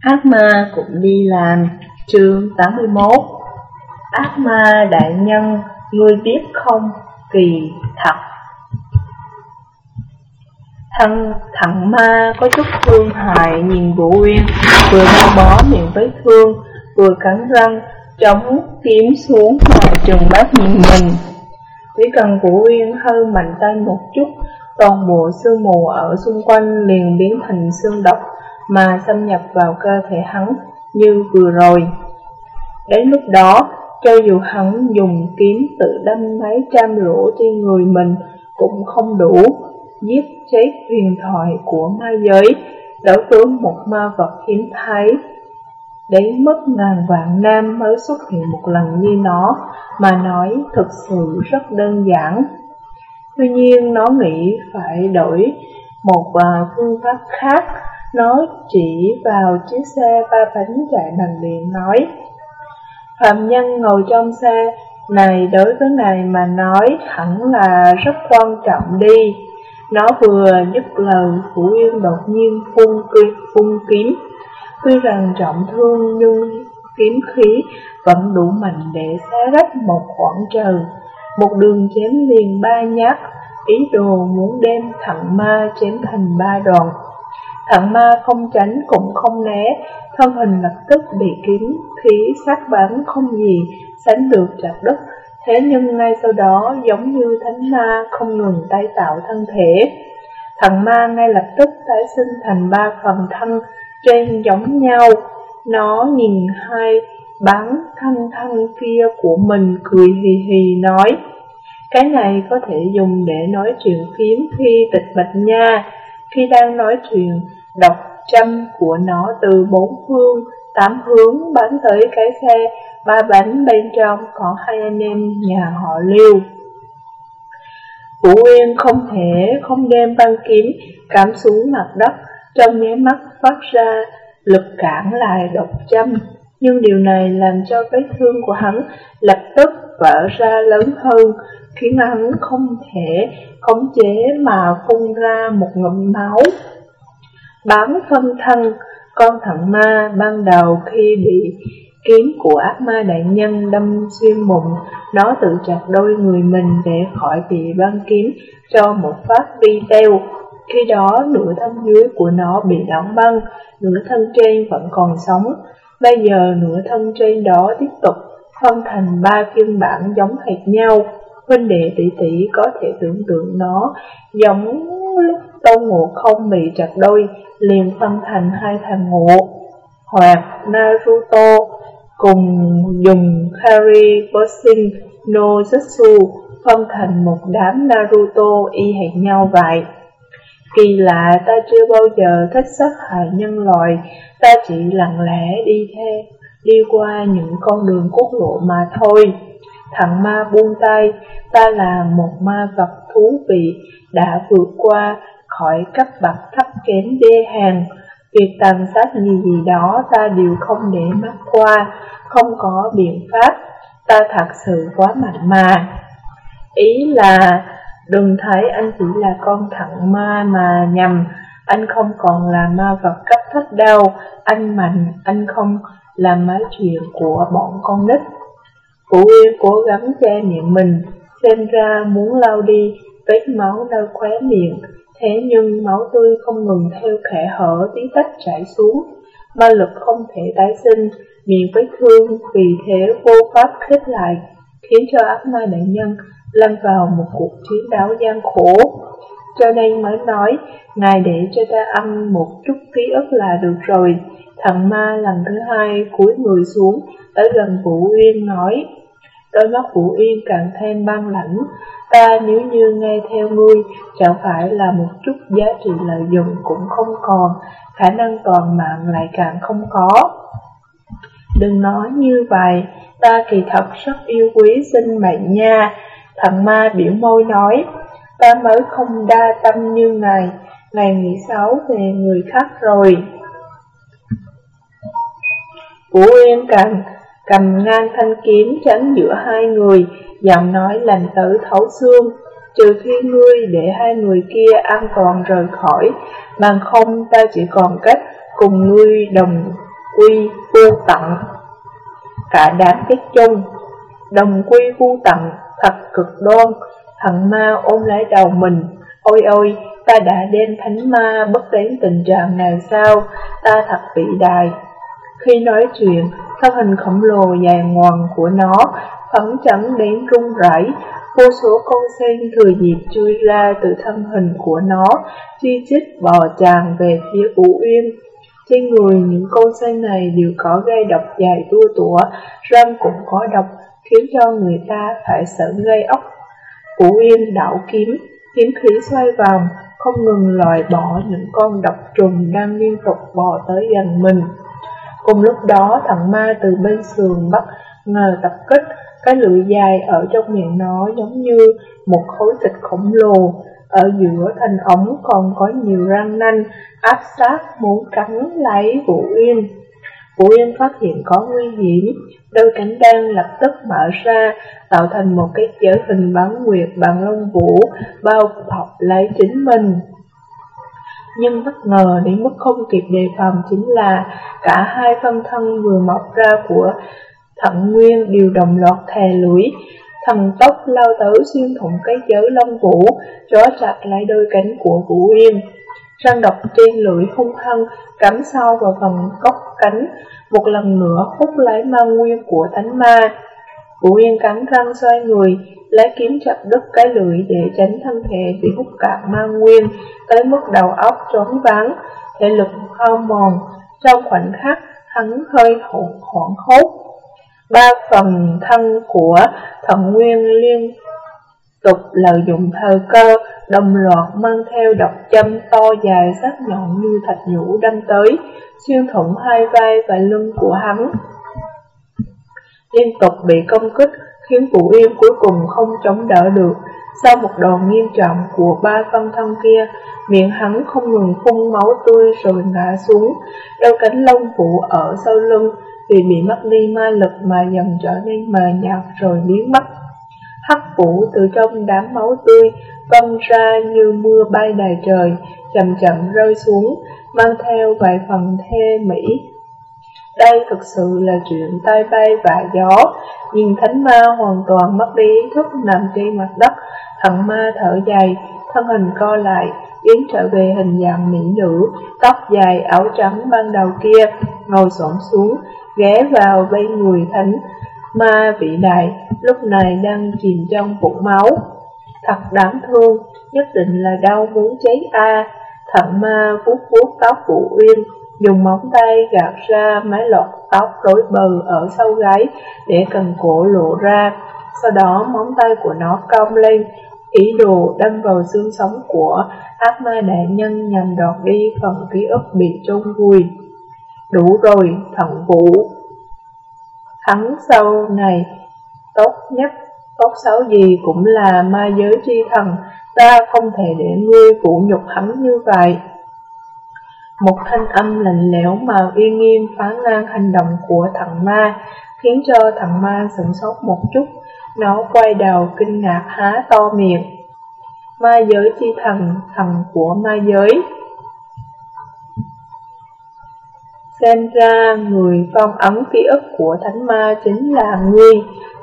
Ác ma cũng đi làm, chương 81 Ác ma đại nhân, ngươi biết không, kỳ thật. Thằng, thằng ma có chút thương hại nhìn Vũ Uyên Vừa đau bó miệng vết thương, vừa cắn răng Chống kiếm xuống ngoài trường bác nhìn mình. Chỉ cần Vũ Uyên hơi mạnh tay một chút Toàn bộ sương mù ở xung quanh liền biến thành sương độc mà xâm nhập vào cơ thể hắn như vừa rồi. Đến lúc đó, cho dù hắn dùng kiếm tự đâm mấy trăm lỗ trên người mình cũng không đủ giết chết huyền thoại của ma giới, đấu tướng một ma vật hiếm thấy. Đến mất ngàn vạn nam mới xuất hiện một lần như nó, mà nói thực sự rất đơn giản. Tuy nhiên nó nghĩ phải đổi một à, phương pháp khác nó chỉ vào chiếc xe ba bánh chạy bằng điện nói Phạm nhân ngồi trong xe này đối với này mà nói hẳn là rất quan trọng đi. Nó vừa dứt lời Phủ Yên đột nhiên phun, phun kiếm. Tuy rằng trọng thương nhưng kiếm khí vẫn đủ mạnh để xé rách một khoảng trời. Một đường chém liền ba nhát Ý đồ muốn đem thằng ma chém thành ba đoạn Thằng ma không tránh cũng không né, thân hình lập tức bị kiếm khí sát bắn không gì sánh được chặt đất. Thế nhưng ngay sau đó giống như thánh ma không ngừng tái tạo thân thể. Thằng ma ngay lập tức tái sinh thành ba phần thân trên giống nhau. Nó nhìn hai bán thân thân kia của mình cười hì hì nói Cái này có thể dùng để nói chuyện phiếm khi tịch bạch nha Khi đang nói chuyện Độc châm của nó từ bốn phương, tám hướng bắn tới cái xe, ba bánh bên trong có hai anh em nhà họ Lưu. Vũ Uyên không thể không đem băng kiếm cắm xuống mặt đất, trong nháy mắt phát ra lực cản lại độc châm. Nhưng điều này làm cho vết thương của hắn lập tức vỡ ra lớn hơn, khiến hắn không thể khống chế mà phun ra một ngụm máu bám phân thân, con thận ma ban đầu khi bị kiếm của ác ma đại nhân đâm xuyên bụng, nó tự chặt đôi người mình để khỏi bị băng kiếm cho một phát vi teo. Khi đó nửa thân dưới của nó bị đóng băng, nửa thân trên vẫn còn sống. Bây giờ nửa thân trên đó tiếp tục phân thành ba phiên bản giống hệt nhau. Huynh đệ tỷ tỷ có thể tưởng tượng nó giống lúc Tôn Ngộ không bị chặt đôi, liền phân thành hai thằng ngộ, hoặc Naruto cùng dùng Kari Bossing no Jutsu phân thành một đám Naruto y hệt nhau vậy. Kỳ lạ ta chưa bao giờ thích sát hại nhân loại, ta chỉ lặng lẽ đi theo, đi qua những con đường quốc lộ mà thôi. Thằng ma buông tay, ta là một ma vật thú vị, đã vượt qua khỏi cấp bậc thấp kém đê hàng. Việc tàn sát gì gì đó ta đều không để mắt qua, không có biện pháp, ta thật sự quá mạnh mà. Ý là đừng thấy anh chỉ là con thằng ma mà nhầm, anh không còn là ma vật cấp thấp đâu, anh mạnh, anh không làm mấy chuyện của bọn con nít. Phụ Yên cố gắng che miệng mình, xem ra muốn lau đi vết máu nơi khóe miệng, thế nhưng máu tươi không ngừng theo khẽ hở tí tách chảy xuống, ma lực không thể tái sinh, miệng vết thương vì thế vô pháp khép lại, khiến cho ác ma nạn nhân lâm vào một cuộc chiến đấu gian khổ. Cho nên mới nói, Ngài để cho ta ăn một chút ký ức là được rồi. Thằng ma lần thứ hai cúi người xuống, tới gần Vũ yên nói, Đôi mắt Vũ Yên càng thêm băng lãnh, ta nếu như nghe theo ngươi, chẳng phải là một chút giá trị lợi dụng cũng không còn, khả năng toàn mạng lại càng không có. Đừng nói như vậy, ta kỳ thật rất yêu quý sinh mệnh nha. Thằng ma biểu môi nói, ta mới không đa tâm như ngài, ngài nghĩ xấu về người khác rồi. Vũ Yên càng cầm ngang thanh kiếm chắn giữa hai người, giọng nói lành tử thấu xương, trừ khi ngươi để hai người kia an toàn rời khỏi, bằng không ta chỉ còn cách cùng ngươi đồng quy vô tận. Cả đám kết chung Đồng quy vô tận Thật cực đoan. Thằng ma ôm lấy đầu mình Ôi ôi ta đã đem thánh ma bất đến tình trạng này sao? Ta thật bị đài. Khi nói chuyện Thân hình khổng lồ dài ngoằng của nó Phấn chấn đến rung rẩy Vô số con sen thừa dịp chui ra từ thân hình của nó Chi chít bò tràn về phía Vũ Uyên trên người những con sen này đều có gai độc dài tua tủa, răng cũng có độc, khiến cho người ta phải sợ gây ốc. Vũ Yên đảo kiếm, kiếm khí xoay vòng, không ngừng loại bỏ những con độc trùng đang liên tục bò tới gần mình. Cùng lúc đó, thằng ma từ bên sườn bắt ngờ tập kích, cái lưỡi dài ở trong miệng nó giống như một khối thịt khổng lồ, ở giữa thành ống còn có nhiều răng nanh áp sát muốn cắn lấy Vũ Yên. Vũ Yên phát hiện có nguy hiểm, đôi cánh đang lập tức mở ra, tạo thành một cái chở hình bán nguyệt bằng lông vũ, bao bọc lấy chính mình. Nhưng bất ngờ đến mức không kịp đề phòng chính là cả hai phân thân vừa mọc ra của thận nguyên đều đồng loạt thè lưỡi, Thần tốc lao tới xuyên thủng cái giới lông vũ, chó chặt lại đôi cánh của Vũ Yên. Răng độc trên lưỡi hung hăng, cắm sâu vào phần góc cánh, một lần nữa hút lấy ma nguyên của thánh ma. Vũ Yên cắn răng xoay người, lấy kiếm chặt đứt cái lưỡi để tránh thân thể bị hút cạn ma nguyên, tới mức đầu óc trốn vắng, thể lực hao mòn. Trong khoảnh khắc, hắn hơi hoảng hốt, ba phần thân của thần nguyên liên tục lợi dụng thời cơ, đồng loạt mang theo độc châm to dài sắc nhọn như thạch nhũ đâm tới, xuyên thủng hai vai và lưng của hắn. Liên tục bị công kích, khiến Vũ Yên cuối cùng không chống đỡ được. Sau một đòn nghiêm trọng của ba phân thân kia, miệng hắn không ngừng phun máu tươi rồi ngã xuống, đôi cánh lông vũ ở sau lưng vì bị mất đi ma lực mà dần trở nên mờ nhạt rồi biến mất. Hắc vũ từ trong đám máu tươi văng ra như mưa bay đầy trời, chậm chậm rơi xuống, mang theo vài phần thê mỹ. Đây thực sự là chuyện tay bay và gió, nhìn thánh ma hoàn toàn mất đi ý thức nằm trên mặt đất, thằng ma thở dài, thân hình co lại, biến trở về hình dạng mỹ nữ, tóc dài áo trắng ban đầu kia, ngồi xổm xuống, ghé vào bên người thánh ma vị đại, lúc này đang chìm trong vũng máu. Thật đáng thương, nhất định là đau muốn cháy a. Thận ma vuốt vuốt tóc Vũ Uyên, dùng móng tay gạt ra mái lọt tóc rối bời ở sau gáy để cần cổ lộ ra. Sau đó móng tay của nó cong lên, ý đồ đâm vào xương sống của ác ma đại nhân nhằm đoạt đi phần ký ức bị chôn vùi. Đủ rồi, thận vũ. Hắn sau này, tốt nhất, tốt xấu gì cũng là ma giới tri thần, ta không thể để ngươi phụ nhục hắn như vậy. Một thanh âm lạnh lẽo mà uy nghiêm phá ngang hành động của thằng ma, khiến cho thằng ma sửng sốt một chút, nó quay đầu kinh ngạc há to miệng. Ma giới chi thần, thần của ma giới. Xem ra người phong ấn ký ức của thánh ma chính là ngươi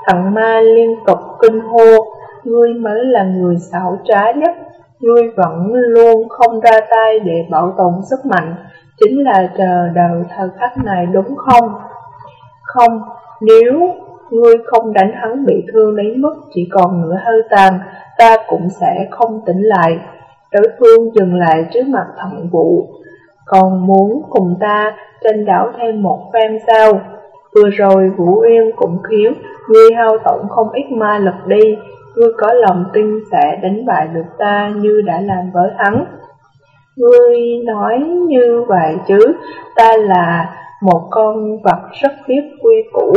Thằng ma liên tục kinh hô Ngươi mới là người xảo trá nhất Ngươi vẫn luôn không ra tay để bảo tồn sức mạnh Chính là chờ đợi thời khắc này đúng không? Không, nếu ngươi không đánh hắn bị thương đến mức chỉ còn nửa hơi tàn Ta cũng sẽ không tỉnh lại Đối phương dừng lại trước mặt thận vụ Còn muốn cùng ta tranh đảo thêm một phen sao. Vừa rồi Vũ yên cũng khiếu, ngươi hao tổn không ít ma lực đi, ngươi có lòng tin sẽ đánh bại được ta như đã làm với hắn. Ngươi nói như vậy chứ, ta là một con vật rất biết quy củ.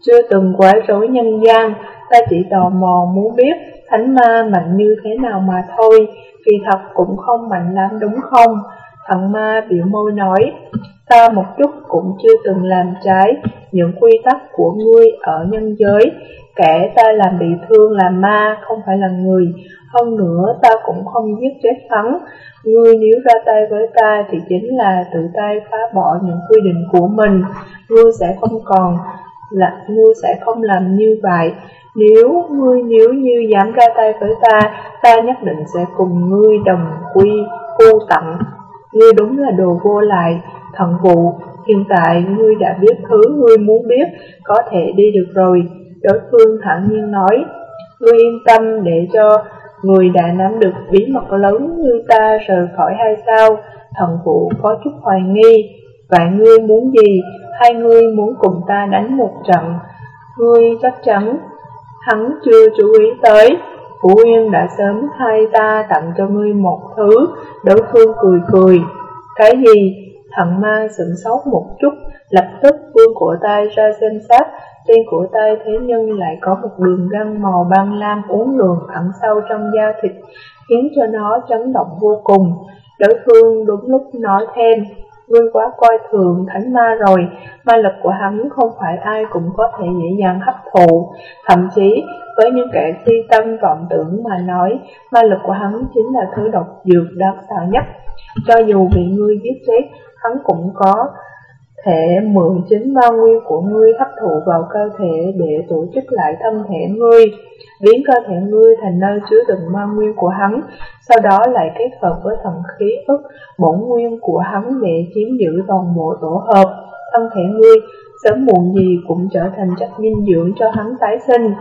Chưa từng quấy rối nhân gian, ta chỉ tò mò muốn biết thánh ma mạnh như thế nào mà thôi, kỳ thật cũng không mạnh lắm đúng không? Thần ma biểu môi nói, ta một chút cũng chưa từng làm trái, những quy tắc của ngươi ở nhân giới. Kẻ ta làm bị thương là ma, không phải là người. Hơn nữa ta cũng không giết chết hắn. Ngươi nếu ra tay với ta thì chính là tự tay phá bỏ những quy định của mình. Ngươi sẽ không còn là ngươi sẽ không làm như vậy. Nếu ngươi nếu như dám ra tay với ta, ta nhất định sẽ cùng ngươi đồng quy vô tận. Ngươi đúng là đồ vô lại, thần vụ, hiện tại ngươi đã biết thứ ngươi muốn biết, có thể đi được rồi. Đối phương thẳng nhiên nói, ngươi yên tâm để cho người đã nắm được bí mật lớn như ta rời khỏi hay sao? Thần vụ có chút hoài nghi, vậy ngươi muốn gì? Hai ngươi muốn cùng ta đánh một trận? Ngươi chắc chắn hắn chưa chú ý tới. Phụ Yên đã sớm thay ta tặng cho ngươi một thứ, đối phương cười cười. Cái gì? Thằng ma sửng sốt một chút, lập tức vương cổ tay ra xem xét, trên cổ tay thế nhân lại có một đường răng màu băng lam uốn lượn ẩn sâu trong da thịt, khiến cho nó chấn động vô cùng. Đối phương đúng lúc nói thêm, ngươi quá coi thường thánh ma rồi, ma lực của hắn không phải ai cũng có thể dễ dàng hấp thụ, thậm chí với những kẻ si tâm vọng tưởng mà nói, ma lực của hắn chính là thứ độc dược đáng sợ nhất. Cho dù bị ngươi giết chết, hắn cũng có thể mượn chính ma nguyên của ngươi hấp thụ vào cơ thể để tổ chức lại thân thể ngươi, biến cơ thể ngươi thành nơi chứa đựng ma nguyên của hắn, sau đó lại kết hợp với thần khí ức bổn nguyên của hắn để chiếm giữ toàn bộ tổ hợp. Thân thể ngươi sớm muộn gì cũng trở thành chất dinh dưỡng cho hắn tái sinh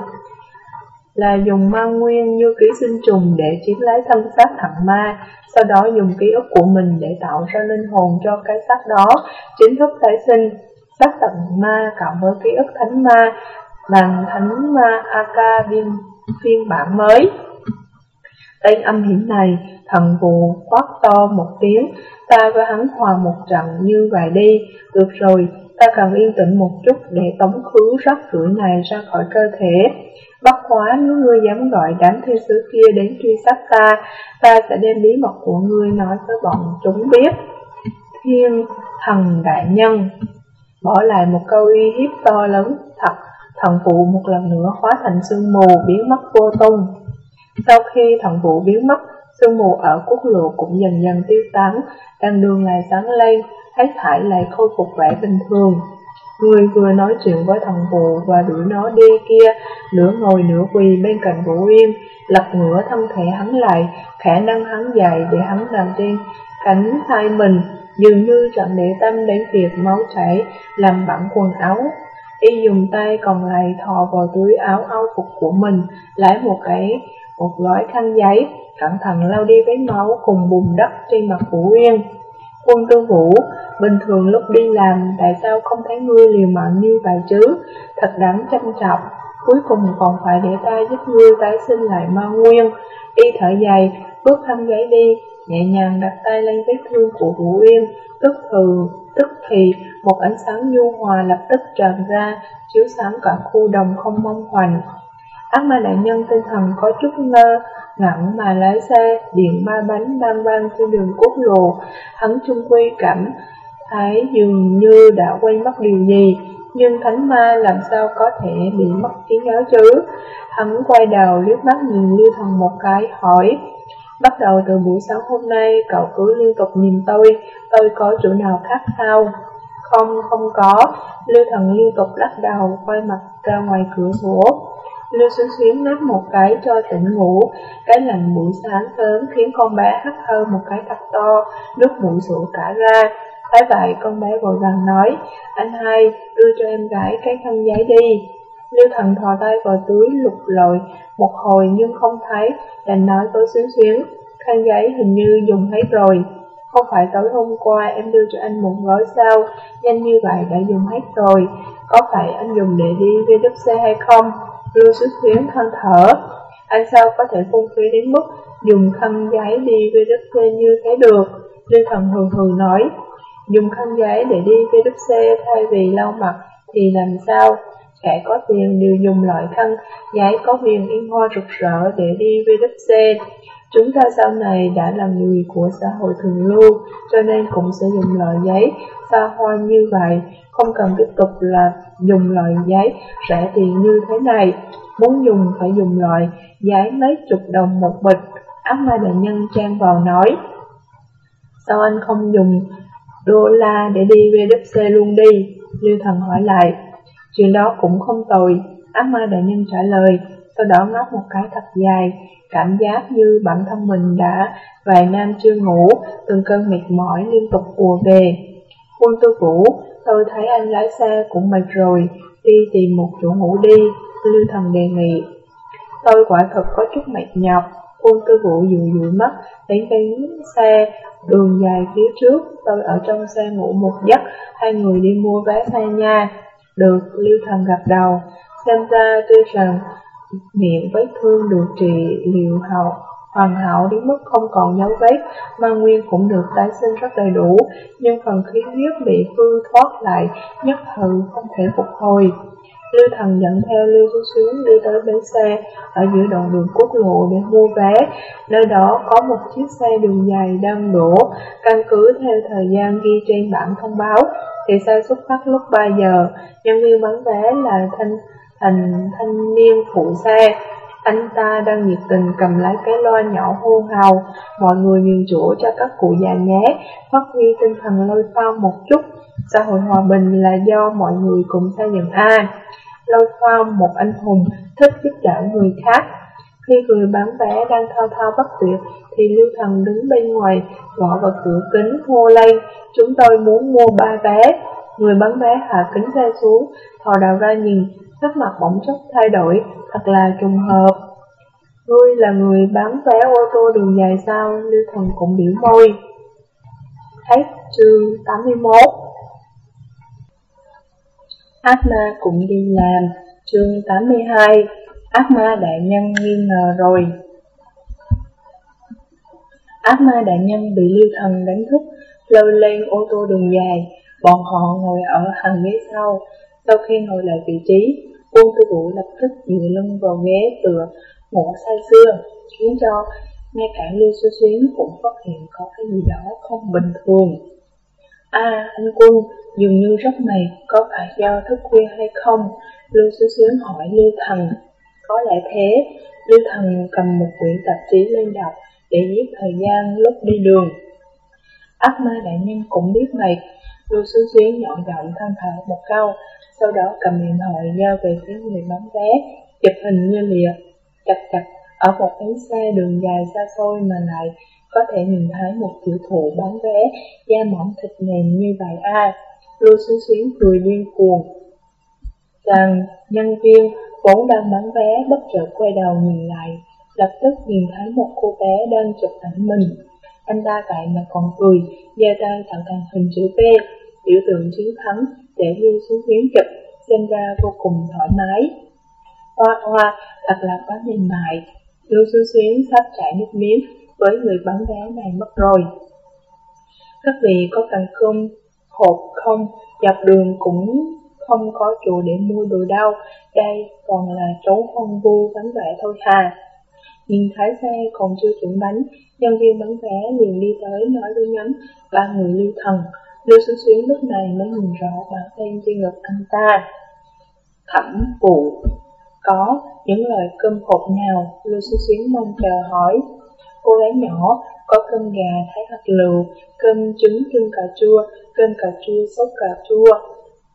là dùng ma nguyên như ký sinh trùng để chiếm lấy thân xác thằng ma, sau đó dùng ký ức của mình để tạo ra linh hồn cho cái xác đó, chính thức tái sinh. Xác tận ma cộng với ký ức thánh ma bằng thánh ma AK viên, phiên bản mới. Tên âm hiểm này, thần vụ quát to một tiếng, ta với hắn hòa một trận như vậy đi, được rồi, ta cần yên tĩnh một chút để tống khứ rắc rưởi này ra khỏi cơ thể. Bất hóa nếu ngươi dám gọi đám thiên sứ kia đến truy sát ta, ta sẽ đem bí mật của ngươi nói với bọn chúng biết. Thiên thần đại nhân Bỏ lại một câu uy hiếp to lớn thật, thần vụ một lần nữa hóa thành sương mù biến mất vô tung. Sau khi thần vụ biến mất, sương mù ở quốc lộ cũng dần dần tiêu tán, đằng đường lại sáng lên, hết thải lại khôi phục vẻ bình thường. Người vừa nói chuyện với thằng phụ và đuổi nó đi kia, nửa ngồi nửa quỳ bên cạnh Vũ Yên, lật ngửa thân thể hắn lại, khả năng hắn dài để hắn nằm trên cánh tay mình, dường như chẳng để tâm đến việc máu chảy làm bẩn quần áo. Y dùng tay còn lại thò vào túi áo áo phục của mình, lấy một cái một gói khăn giấy, cẩn thận lau đi vết máu cùng bùn đất trên mặt Vũ Yên. Quân tư vũ, bình thường lúc đi làm, tại sao không thấy ngươi liều mạng như vậy chứ? Thật đáng chăm trọng, cuối cùng còn phải để ta giúp ngươi tái sinh lại ma nguyên. Y thở dài, bước thăm giấy đi, nhẹ nhàng đặt tay lên vết thương của Vũ Yên, tức thừ, tức thì một ánh sáng nhu hòa lập tức tràn ra, chiếu sáng cả khu đồng không mong hoành. Ác ma đại nhân tinh thần có chút ngơ, ngẩn mà lái xe, điện ba bánh đang vang trên đường quốc lộ. Hắn trung quy cảm thấy dường như đã quay mất điều gì, nhưng thánh ma làm sao có thể bị mất trí nhớ chứ? Hắn quay đầu liếc mắt nhìn Lưu Thần một cái, hỏi, bắt đầu từ buổi sáng hôm nay cậu cứ liên tục nhìn tôi, tôi có chỗ nào khác sao? Không, không có, Lưu Thần liên tục lắc đầu, quay mặt ra ngoài cửa sổ. Lưu Xuân Xuyến nắp một cái cho tỉnh ngủ, cái lạnh buổi sáng sớm khiến con bé hắt hơi một cái thật to, nước mũi sủa cả ra. Thấy vậy con bé vội vàng nói, anh hai, đưa cho em gái cái khăn giấy đi. Lưu thần thò tay vào túi lục lội một hồi nhưng không thấy, đành nói với Xuyến Xuyến, khăn giấy hình như dùng hết rồi. Không phải tối hôm qua em đưa cho anh một gói sao, nhanh như vậy đã dùng hết rồi, có phải anh dùng để đi VWC hay không? Lưu Sức khuyến than thở, anh sao có thể phung phí đến mức dùng khăn giấy đi VWC như thế được? Lưu Thần hừ hừ nói, dùng khăn giấy để đi VWC thay vì lau mặt thì làm sao? Kẻ có tiền đều dùng loại khăn giấy có viền in hoa rực rỡ để đi VWC. Chúng ta sau này đã là người của xã hội thường lưu, cho nên cũng sẽ dùng loại giấy xa hoa như vậy, không cần tiếp tục là dùng loại giấy rẻ tiền như thế này. Muốn dùng phải dùng loại giấy mấy chục đồng một bịch. Ác ma đại nhân trang vào nói. Sao anh không dùng đô la để đi VWC luôn đi? Lưu thần hỏi lại. Chuyện đó cũng không tồi. Ác ma đại nhân trả lời. Sau đó ngáp một cái thật dài, cảm giác như bản thân mình đã vài năm chưa ngủ, từng cơn mệt mỏi liên tục ùa về. Quân tư vũ, tôi thấy anh lái xe cũng mệt rồi, đi tìm một chỗ ngủ đi, Lưu Thần đề nghị. Tôi quả thật có chút mệt nhọc, quân tư vũ dụi dụi mắt, đến cánh xe, đường dài phía trước, tôi ở trong xe ngủ một giấc, hai người đi mua vé xe nha. Được, Lưu Thần gật đầu, xem ra tuy rằng miệng vết thương được trị liệu hậu hoàn hảo đến mức không còn dấu vết, ma nguyên cũng được tái sinh rất đầy đủ, nhưng phần khí huyết bị hư thoát lại, nhất thời không thể phục hồi. Lưu Thần dẫn theo Lưu Xu Xuyến đi tới bến xe ở giữa đoạn đường quốc lộ để mua vé. Nơi đó có một chiếc xe đường dài đang đổ, căn cứ theo thời gian ghi trên bảng thông báo thì xe xuất phát lúc 3 giờ. Nhân viên bán vé là thanh thành thanh niên phụ xe. Anh ta đang nhiệt tình cầm lấy cái loa nhỏ hô hào, mọi người nhường chỗ cho các cụ già nhé, phát huy tinh thần lôi phao một chút. Xã hội hòa bình là do mọi người cùng xây dựng A. Lôi phao một anh hùng, thích giúp đỡ người khác. Khi người bán vé đang thao thao bất tuyệt, thì Lưu Thần đứng bên ngoài, gõ vào cửa kính hô lên, chúng tôi muốn mua ba vé. Người bán vé hạ kính xe xuống, thò đầu ra nhìn, sắc mặt bỗng chốc thay đổi, thật là trùng hợp. Ngươi là người bán vé ô tô đường dài sao, Lưu Thần cũng biểu môi. Hết chương 81 Ác ma cũng đi làm, chương 82 Ác ma đại nhân nghi ngờ rồi Ác ma đại nhân bị Lưu Thần đánh thức, lôi lên ô tô đường dài, bọn họ ngồi ở hàng ghế sau. Sau khi ngồi lại vị trí, Quân tư vũ lập tức dựa lưng vào ghế tựa, ngủ say xưa, khiến cho ngay cả Lưu Xu Xuyến cũng phát hiện có cái gì đó không bình thường. À, anh Quân, dường như rất mệt, có phải do thức khuya hay không? Lưu Xu Xuyến hỏi Lưu Thần. Có lẽ thế, Lưu Thần cầm một quyển tạp chí lên đọc để giết thời gian lúc đi đường. Ác ma đại nhân cũng biết mệt, Lưu Xu Xuyến nhọn giọng than thở một câu, sau đó cầm điện thoại giao về phía người bán vé, chụp hình như lìa, chặt chặt ở một bến xe đường dài xa xôi mà lại có thể nhìn thấy một tiểu thụ bán vé, da mỏng thịt mềm như vậy a. À. Lưu xuyến xuyến cười điên cuồng. Rằng nhân viên vốn đang bán vé bất chợt quay đầu nhìn lại, lập tức nhìn thấy một cô bé đang chụp ảnh mình. Anh ta vậy mà còn cười, giơ tay tạo thành hình chữ V, biểu tượng chiến thắng để lưu xuống tuyến chụp, xem ra vô cùng thoải mái. Hoa hoa, thật là quá mềm mại, lưu xuống xuyến sắp chảy nước miếng với người bán vé này mất rồi. Các vị có cần không, hộp không, dọc đường cũng không có chỗ để mua đồ đâu, đây còn là trốn hoang vu vắng vẻ thôi hà. Nhìn thấy xe còn chưa chuẩn bánh, nhân viên bán vé liền đi tới nói với nhóm ba người lưu thần, Lưu Xuyến Xuyến lúc này mới nhìn rõ bản tên trên ngực anh ta. Thẩm vụ Có những lời cơm hộp nào Lưu Xuyến Xuyến mong chờ hỏi. Cô gái nhỏ có cơm gà thái hạt lựu, cơm trứng trưng cà chua, cơm cà chua sốt cà chua,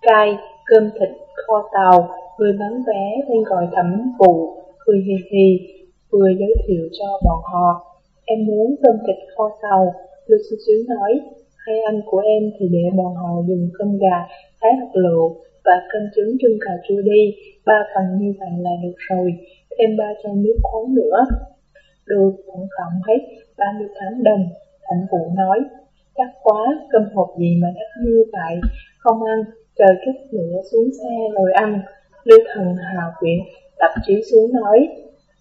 cay, cơm thịt kho tàu, người bán vé tên gọi thẩm vụ, cười hì hì, vừa giới thiệu cho bọn họ. Em muốn cơm thịt kho tàu, Lưu xuyên Xuyến nói, Hai anh của em thì để bọn họ dùng cơm gà, thái hạt lựu và cơm trứng trưng cà chua đi, ba phần như vậy là được rồi, thêm ba chai nước khoáng nữa. Được, tổng cộng hết 38 đồng, thành vụ nói. Chắc quá, cơm hộp gì mà đắt như vậy, không ăn, chờ chút nữa xuống xe rồi ăn. Lưu thần hào quyện, tập trí xuống nói,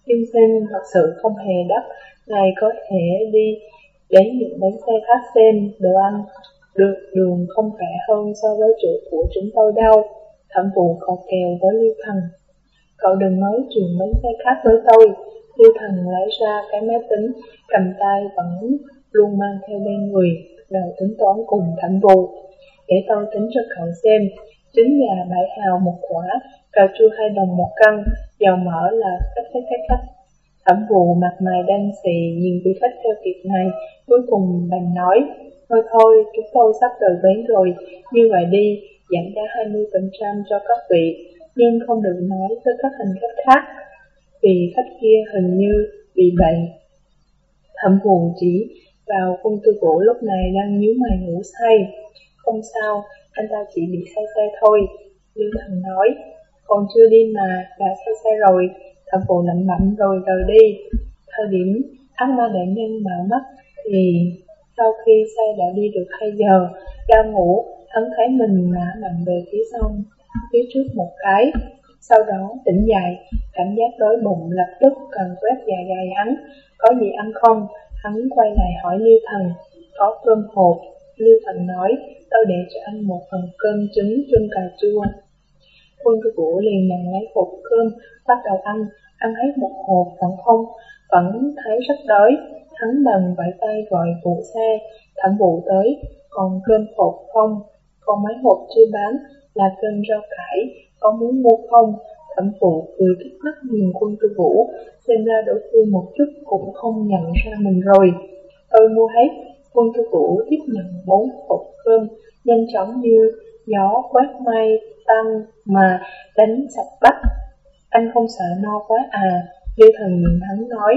tiên sinh thật sự không hề đắt, ngài có thể đi đến những bánh xe khác xem đồ ăn được đường không rẻ hơn so với chỗ của chúng tôi đâu. Thẩm vụ cọc kèo với Lưu Thần. Cậu đừng nói chuyện bánh xe khác với tôi, Lưu thần lấy ra cái máy tính, cầm tay vẫn luôn mang theo bên người, đầu tính toán cùng thẩm vụ. Để tôi tính cho cậu xem, trứng gà bảy hào một quả, cà chua hai đồng một cân, dầu mỡ là cách cách cách cách. Thẩm vụ mặt mày đen xì nhìn quý khách theo kịp này, cuối cùng đành nói, thôi thôi, chúng tôi sắp rời bến rồi, như vậy đi, giảm giá 20% cho các vị, nhưng không được nói với các hành khách khác, vì khách kia hình như bị bệnh. Thẩm vụ chỉ vào quân tư vũ lúc này đang nhíu mày ngủ say. Không sao, anh ta chỉ bị say say thôi. Lưu Thần nói, còn chưa đi mà, đã say say rồi, thẩm phụ lẩm bẩm rồi rời đi. Thời điểm ác ma đại nhân mở mắt thì sau khi xe đã đi được 2 giờ, đang ngủ, hắn thấy mình ngã mạnh về phía sau, phía trước một cái. Sau đó tỉnh dậy, cảm giác đói bụng lập tức cần quét dạ dày hắn, có gì ăn không? Hắn quay lại hỏi Lưu Thần, có cơm hộp. Lưu Thần nói, tôi để cho anh một phần cơm trứng chưng cà chua. Quân cơ vũ liền nhận lấy hộp cơm, bắt đầu ăn, ăn hết một hộp vẫn không, vẫn thấy rất đói. Hắn bằng vẫy tay gọi vụ xe, thẳng vụ tới, còn cơm hộp không, còn mấy hộp chưa bán là cơm rau cải, có muốn mua không? Thẩm vụ cười thích mắt nhìn quân tư vũ, xem ra đối phương một chút cũng không nhận ra mình rồi. Tôi mua hết, quân tư vũ tiếp nhận bốn hộp cơm, nhanh chóng như gió quét mây tăng mà đánh sạch bách. Anh không sợ no quá à, như thần nhìn hắn nói.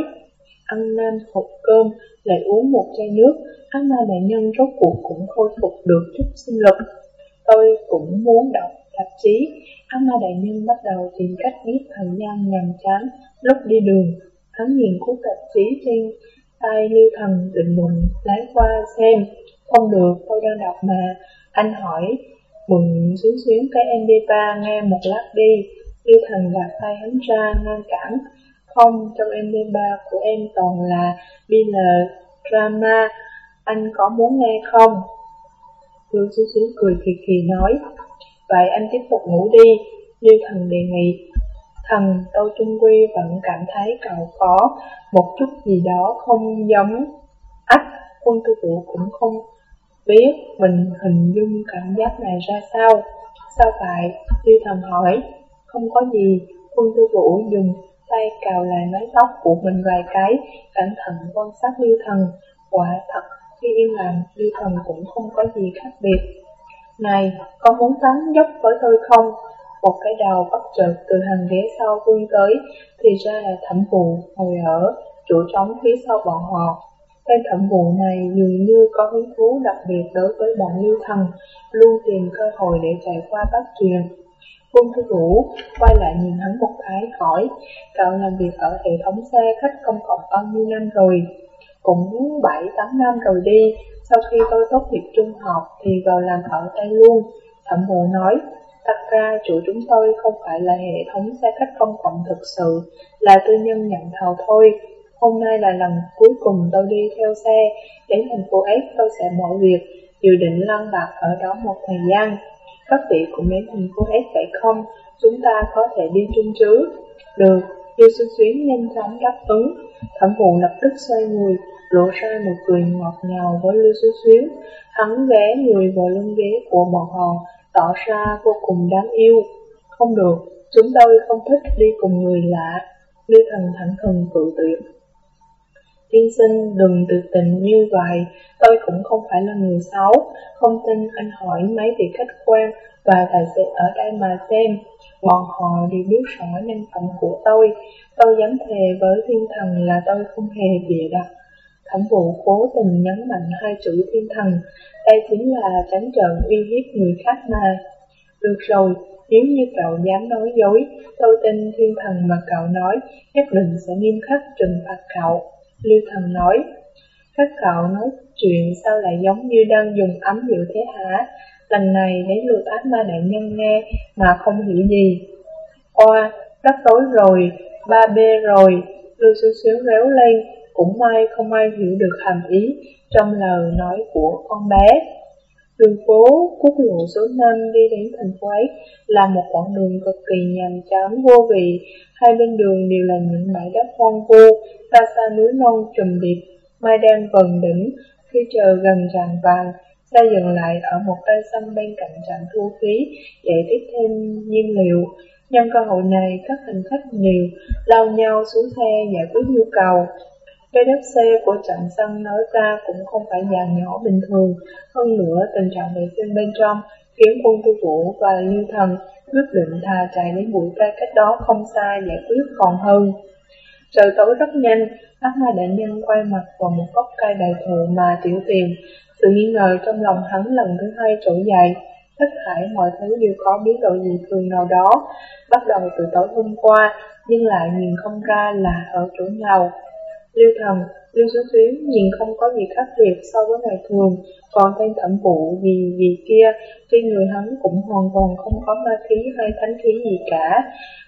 Ăn nam hộp cơm, lại uống một chai nước, ác ma đại nhân rốt cuộc cũng khôi phục được chút sinh lực. Tôi cũng muốn đọc tạp chí, ác ma đại nhân bắt đầu tìm cách giết thời gian nhàm chán lúc đi đường. Hắn nhìn cuốn tạp chí trên tay Lưu Thần định mừng lái qua xem. Không được, tôi đang đọc mà. Anh hỏi, mừng xuống xuyến cái MP3 nghe một lát đi. Lưu Thần gạt tay hắn ra ngăn cản. Không, trong MP3 của em toàn là BL drama. Anh có muốn nghe không? Lưu Xuyến Xuyến cười kỳ kỳ nói. Vậy anh tiếp tục ngủ đi. Lưu Thần đề nghị. Thần Tô trung quy vẫn cảm thấy cậu có một chút gì đó không giống ách quân tư vũ cũng không biết mình hình dung cảm giác này ra sao. Sao vậy? Lưu thần hỏi. Không có gì, quân tư vũ dùng tay cào lại mái tóc của mình vài cái, cẩn thận quan sát lưu thần. Quả thật, khi yên lặng, lưu thần cũng không có gì khác biệt. Này, con muốn tắm dốc với tôi không? Một cái đầu bất chợt từ hàng ghế sau vươn tới, thì ra là thẩm vụ ngồi ở chỗ trống phía sau bọn họ. Tên thẩm vụ này dường như có hứng thú đặc biệt đối với bọn lưu thần, luôn tìm cơ hội để chạy qua bắt truyền. Quân thư vũ quay lại nhìn hắn một cái hỏi, cậu làm việc ở hệ thống xe khách công cộng bao nhiêu năm rồi? Cũng 7-8 năm rồi đi, sau khi tôi tốt nghiệp trung học thì vào làm ở đây luôn. Thẩm Vũ nói, thật ra chủ chúng tôi không phải là hệ thống xe khách công cộng thực sự, là tư nhân nhận thầu thôi. Hôm nay là lần cuối cùng tôi đi theo xe, đến thành phố S tôi sẽ bỏ việc, dự định lăn bạc ở đó một thời gian. Các vị cũng đến thành cô ấy phải không? Chúng ta có thể đi chung chứ? Được, Lưu Xuân Xuyến nhanh chóng đáp ứng. Thẩm phụ lập tức xoay người, lộ ra một cười ngọt ngào với Lưu Xuân Xuyến. Hắn ghé người vào lưng ghế của bọn họ, tỏ ra vô cùng đáng yêu. Không được, chúng tôi không thích đi cùng người lạ. Lưu thần thẳng thừng tự tuyệt. Tiên sinh đừng tự tình như vậy, tôi cũng không phải là người xấu, không tin anh hỏi mấy vị khách quan và tài xế ở đây mà xem. Bọn họ đều biết rõ nhân phẩm của tôi, tôi dám thề với thiên thần là tôi không hề bịa đặt. Thẩm vụ cố tình nhấn mạnh hai chữ thiên thần, đây chính là tránh trận uy hiếp người khác mà. Được rồi, nếu như cậu dám nói dối, tôi tin thiên thần mà cậu nói nhất định sẽ nghiêm khắc trừng phạt cậu. Lưu thần nói, các cậu nói chuyện sao lại giống như đang dùng ấm rượu thế hả? Lần này đến lượt ác ma đại nhân nghe mà không hiểu gì. Oa, rắc tối rồi, ba b rồi, Lưu xíu xíu réo lên, cũng may không ai hiểu được hàm ý trong lời nói của con bé. Đường phố quốc lộ số 5 đi đến thành phố ấy là một quãng đường cực kỳ nhàm chán vô vị. Hai bên đường đều là những bãi đất hoang vu, xa xa núi non trùm điệp, mai đen vần đỉnh. Khi chờ gần rạng vàng, xe dừng lại ở một cây xanh bên cạnh trạm thu phí để tiếp thêm nhiên liệu. Nhân cơ hội này, các hành khách nhiều lao nhau xuống xe giải quyết nhu cầu. Cái đất xe của trạm xăng nói ra cũng không phải nhà nhỏ bình thường, hơn nữa tình trạng vệ sinh bên trong khiến quân tư vũ và lưu thần quyết định thà chạy đến bụi cây cách đó không xa giải quyết còn hơn. Trời tối rất nhanh, Ác Ma đại nhân quay mặt vào một gốc cây đại thụ mà tiểu tìm. Sự nghi ngờ trong lòng hắn lần thứ hai trỗi dậy. Tất thảy mọi thứ đều có biến đổi gì thường nào đó, bắt đầu từ tối hôm qua, nhưng lại nhìn không ra là ở chỗ nào. Lưu thần, Lưu Xuân Tuyến nhìn không có gì khác biệt so với ngày thường, còn tên thẩm vụ vì vì kia, trên người hắn cũng hoàn toàn không có ma khí hay thánh khí gì cả.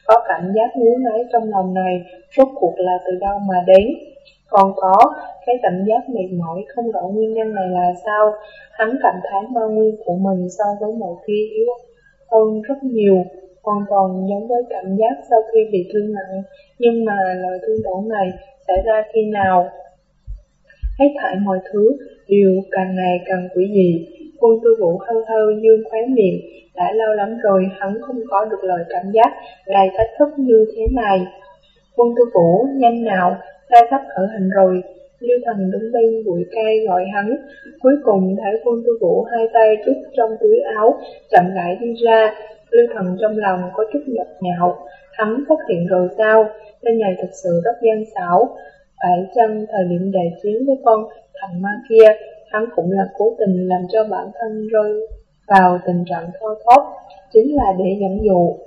Có cảm giác ngứa ngáy trong lòng này, rốt cuộc là từ đâu mà đến. Còn có, cái cảm giác mệt mỏi không rõ nguyên nhân này là sao, hắn cảm thấy ma nguyên của mình so với mọi khi yếu hơn rất nhiều, hoàn toàn giống với cảm giác sau khi bị thương nặng, nhưng mà lời thương tổn này xảy ra khi nào. Hết thảy mọi thứ đều càng ngày càng quỷ dị. Quân tư vũ hơ hơ dương khóe miệng, đã lâu lắm rồi hắn không có được lời cảm giác đầy thách thức như thế này. Quân tư vũ, nhanh nào, ta sắp khởi hành rồi. Lưu thần đứng bên bụi cây gọi hắn, cuối cùng thấy quân tư vũ hai tay trút trong túi áo, chậm rãi đi ra. Lưu thần trong lòng có chút nhợt nhạo, hắn phát hiện rồi sao, tên này thật sự rất gian xảo. Phải chăng thời điểm đại chiến với con thằng ma kia, hắn cũng là cố tình làm cho bản thân rơi vào tình trạng thoi thóp, chính là để dẫn dụ.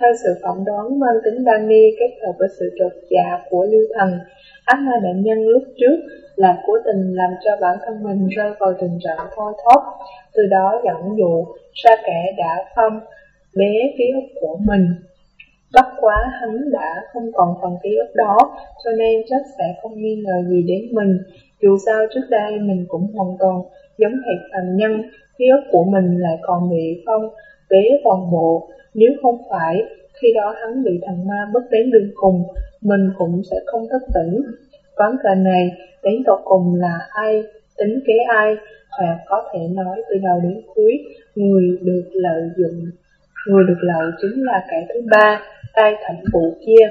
Theo sự phỏng đoán mang tính đa nghi kết hợp với sự trột dạ của lưu thần, ác ma đại nhân lúc trước là cố tình làm cho bản thân mình rơi vào tình trạng thoi thóp, từ đó dẫn dụ ra kẻ đã phong bé ký ức của mình. Bất quá hắn đã không còn phần ký ức đó, cho nên chắc sẽ không nghi ngờ gì đến mình. Dù sao trước đây mình cũng hoàn toàn giống hệt phàm nhân, ký ức của mình lại còn bị phong bế toàn bộ. Nếu không phải, khi đó hắn bị thằng ma bất đến đường cùng, mình cũng sẽ không thức tỉnh. Quán cờ này, đến tột cùng là ai, tính kế ai, hoặc có thể nói từ đầu đến cuối, người được lợi dụng Người được lợi chính là kẻ thứ ba, tay thẩm vụ kia.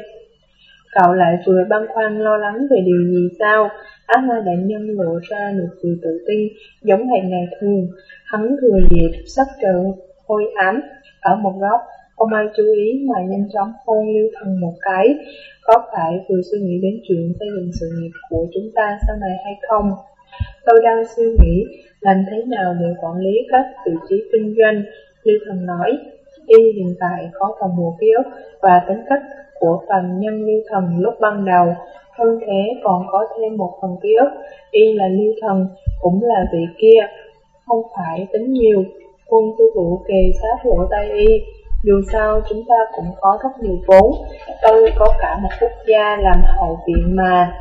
Cậu lại vừa băn khoăn lo lắng về điều gì sao? Á ma đại nhân lộ ra nụ cười tự tin, giống hệt ngày thường. Hắn vừa dịp sắp trời hôi ám, ở một góc, không ai chú ý mà nhanh chóng hôn lưu thần một cái. Có phải vừa suy nghĩ đến chuyện xây dựng sự nghiệp của chúng ta sau này hay không? Tôi đang suy nghĩ làm thế nào để quản lý các vị trí kinh doanh, Lưu Thần nói. Y hiện tại có phần bộ ký ức và tính cách của phần nhân lưu thần lúc ban đầu. Hơn thế còn có thêm một phần ký ức, Y là lưu thần, cũng là vị kia. Không phải tính nhiều, quân tư vũ kề sát lỗ tay Y. Dù sao chúng ta cũng có rất nhiều vốn, tôi có cả một quốc gia làm hậu viện mà.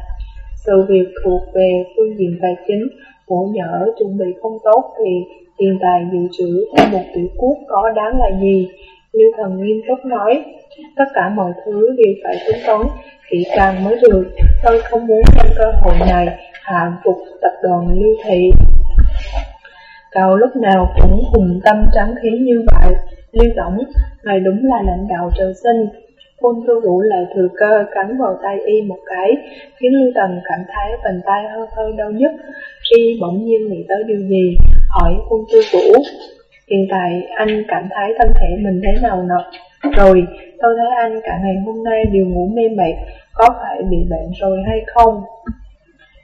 Sự việc thuộc về phương diện tài chính, của nhỡ chuẩn bị không tốt thì tiền tài dự trữ của một tiểu quốc có đáng là gì? Lưu thần nghiêm túc nói, tất cả mọi thứ đều phải tính toán kỹ càng mới được, tôi không muốn trong cơ hội này hạ phục tập đoàn Lưu Thị. Cậu lúc nào cũng hùng tâm trắng khí như vậy, Lưu Tổng, ngài đúng là lãnh đạo trời sinh. Quân thư vũ lại thừa cơ cắn vào tay y một cái, khiến Lưu Tần cảm thấy bàn tay hơi hơi đau nhức. Y bỗng nhiên nghĩ tới điều gì, hỏi quân tư vũ. Hiện tại anh cảm thấy thân thể mình thế nào nọ? Rồi, tôi thấy anh cả ngày hôm nay đều ngủ mê mệt, có phải bị bệnh rồi hay không?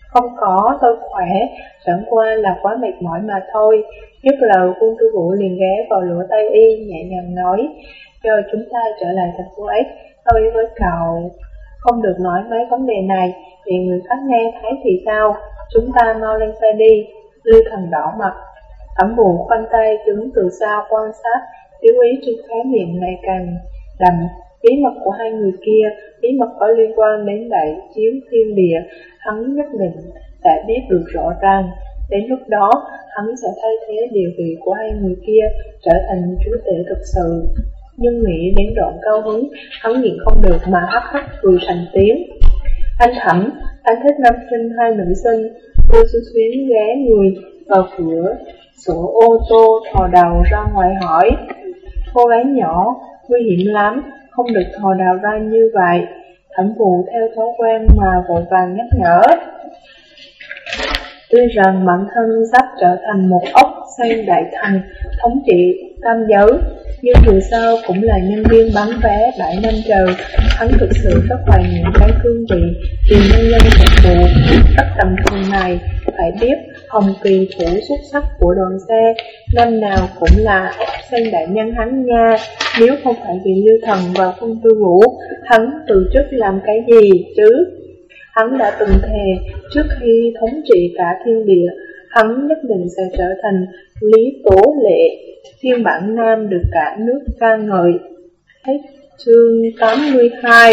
Không có, tôi khỏe, chẳng qua là quá mệt mỏi mà thôi. Dứt lời quân tư vũ liền ghé vào lỗ tay y, nhẹ nhàng nói, cho chúng ta trở lại thành phố ấy tôi với cậu. Không được nói mấy vấn đề này, vì người khác nghe thấy thì sao? Chúng ta mau lên xe đi. Lưu thần đỏ mặt, ẩm bù khoanh tay đứng từ xa quan sát, thiếu ý trên khóe miệng ngày càng đậm Bí mật của hai người kia, bí mật có liên quan đến đại chiến thiên địa, hắn nhất định đã biết được rõ ràng. Đến lúc đó, hắn sẽ thay thế địa vị của hai người kia trở thành chúa tể thực sự. Nhưng nghĩ đến đoạn cao hứng, hắn nhịn không được mà hắc hắc cười thành tiếng. Anh thẩm, anh thích nam sinh hay nữ sinh, cô xuyến xuyến ghé người vào cửa, sổ ô tô thò đầu ra ngoài hỏi. Cô gái nhỏ, nguy hiểm lắm, không được thò đầu ra như vậy. Thẩm vụ theo thói quen mà vội vàng nhắc nhở. Tuy rằng bản thân sắp trở thành một ốc sen đại thành, thống trị tam giới, nhưng dù sao cũng là nhân viên bán vé 7 năm trời, hắn thực sự rất hoài những cái cương vị vì nhân dân phục vụ rất tầm thường này. Phải biết, Hồng Kỳ thủ xuất sắc của đoàn xe, năm nào cũng là ốc xanh đại nhân hắn nha, nếu không phải vì Lưu Thần và Phương Tư Vũ, hắn từ trước làm cái gì chứ? Hắn đã từng thề trước khi thống trị cả thiên địa, hắn nhất định sẽ trở thành Lý Tố Lệ, phiên bản nam được cả nước ca ngợi. Hết chương 82